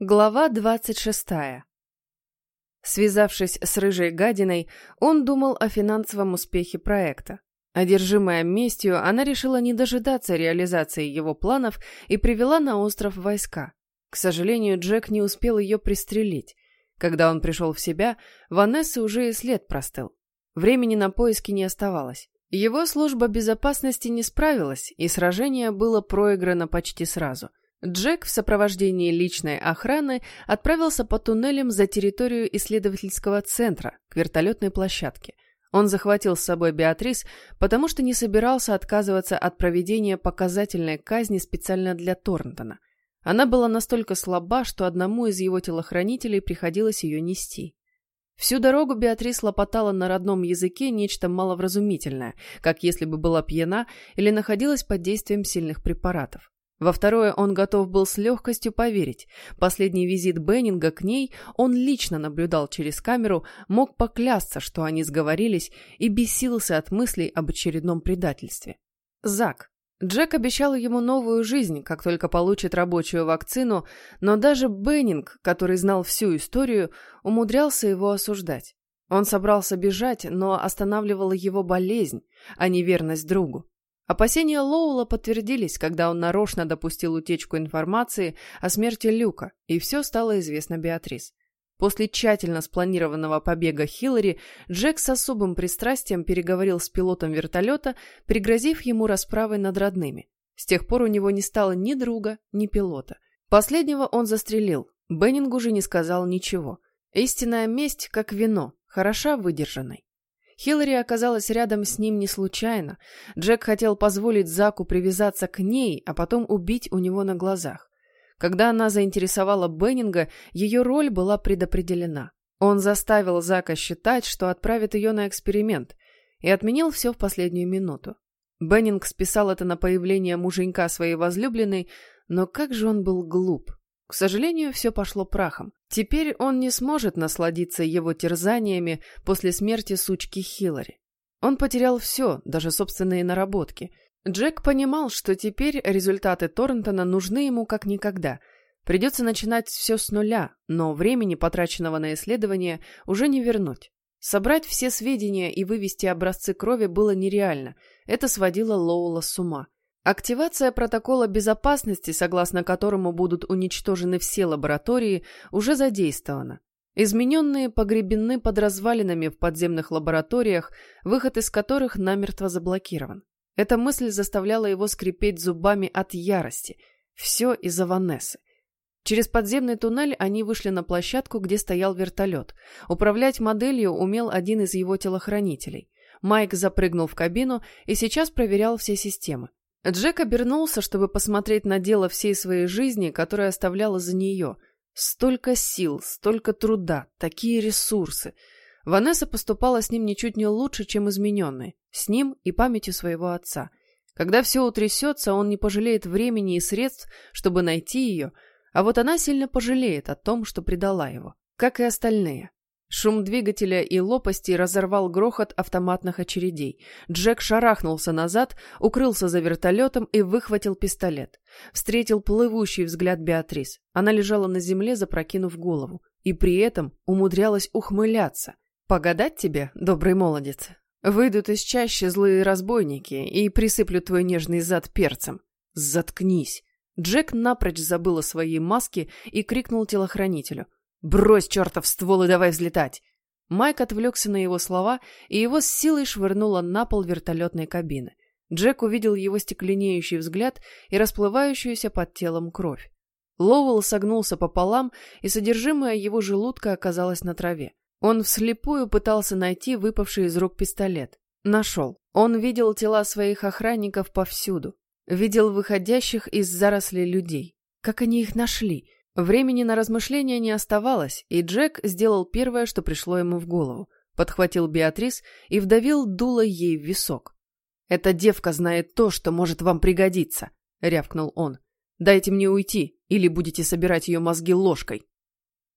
Глава двадцать шестая. Связавшись с рыжей гадиной, он думал о финансовом успехе проекта. Одержимая местью, она решила не дожидаться реализации его планов и привела на остров войска. К сожалению, Джек не успел ее пристрелить. Когда он пришел в себя, Ванессы уже и след простыл. Времени на поиски не оставалось. Его служба безопасности не справилась, и сражение было проиграно почти сразу – Джек в сопровождении личной охраны отправился по туннелям за территорию исследовательского центра к вертолетной площадке. Он захватил с собой Беатрис, потому что не собирался отказываться от проведения показательной казни специально для Торнтона. Она была настолько слаба, что одному из его телохранителей приходилось ее нести. Всю дорогу Беатрис лопотала на родном языке нечто маловразумительное, как если бы была пьяна или находилась под действием сильных препаратов. Во второе он готов был с легкостью поверить. Последний визит Беннинга к ней он лично наблюдал через камеру, мог поклясться, что они сговорились, и бесился от мыслей об очередном предательстве. Зак. Джек обещал ему новую жизнь, как только получит рабочую вакцину, но даже Беннинг, который знал всю историю, умудрялся его осуждать. Он собрался бежать, но останавливала его болезнь, а не верность другу. Опасения Лоула подтвердились, когда он нарочно допустил утечку информации о смерти Люка, и все стало известно Беатрис. После тщательно спланированного побега Хиллари, Джек с особым пристрастием переговорил с пилотом вертолета, пригрозив ему расправой над родными. С тех пор у него не стало ни друга, ни пилота. Последнего он застрелил, Беннингу же не сказал ничего. Истинная месть, как вино, хороша выдержанной. Хиллари оказалась рядом с ним не случайно. Джек хотел позволить Заку привязаться к ней, а потом убить у него на глазах. Когда она заинтересовала Беннинга, ее роль была предопределена. Он заставил Зака считать, что отправит ее на эксперимент, и отменил все в последнюю минуту. Беннинг списал это на появление муженька своей возлюбленной, но как же он был глуп. К сожалению, все пошло прахом. Теперь он не сможет насладиться его терзаниями после смерти сучки Хиллари. Он потерял все, даже собственные наработки. Джек понимал, что теперь результаты Торнтона нужны ему как никогда. Придется начинать все с нуля, но времени, потраченного на исследование, уже не вернуть. Собрать все сведения и вывести образцы крови было нереально. Это сводило Лоула с ума. Активация протокола безопасности, согласно которому будут уничтожены все лаборатории, уже задействована. Измененные погребены под развалинами в подземных лабораториях, выход из которых намертво заблокирован. Эта мысль заставляла его скрипеть зубами от ярости. Все из-за Ванессы. Через подземный туннель они вышли на площадку, где стоял вертолет. Управлять моделью умел один из его телохранителей. Майк запрыгнул в кабину и сейчас проверял все системы. Джек обернулся, чтобы посмотреть на дело всей своей жизни, которое оставляла за нее. Столько сил, столько труда, такие ресурсы. Ванесса поступала с ним ничуть не лучше, чем измененный. С ним и памятью своего отца. Когда все утрясется, он не пожалеет времени и средств, чтобы найти ее, а вот она сильно пожалеет о том, что предала его, как и остальные. Шум двигателя и лопасти разорвал грохот автоматных очередей. Джек шарахнулся назад, укрылся за вертолетом и выхватил пистолет. Встретил плывущий взгляд Беатрис. Она лежала на земле, запрокинув голову. И при этом умудрялась ухмыляться. «Погадать тебе, добрый молодец? Выйдут из чащи злые разбойники и присыплют твой нежный зад перцем. Заткнись!» Джек напрочь забыл о своей маске и крикнул телохранителю – «Брось, чертов ствол, и давай взлетать!» Майк отвлекся на его слова, и его с силой швырнуло на пол вертолетной кабины. Джек увидел его стекленеющий взгляд и расплывающуюся под телом кровь. Лоуэлл согнулся пополам, и содержимое его желудка оказалось на траве. Он вслепую пытался найти выпавший из рук пистолет. Нашел. Он видел тела своих охранников повсюду. Видел выходящих из зарослей людей. Как они их нашли? Времени на размышления не оставалось, и Джек сделал первое, что пришло ему в голову. Подхватил Беатрис и вдавил дуло ей в висок. «Эта девка знает то, что может вам пригодиться», — рявкнул он. «Дайте мне уйти, или будете собирать ее мозги ложкой».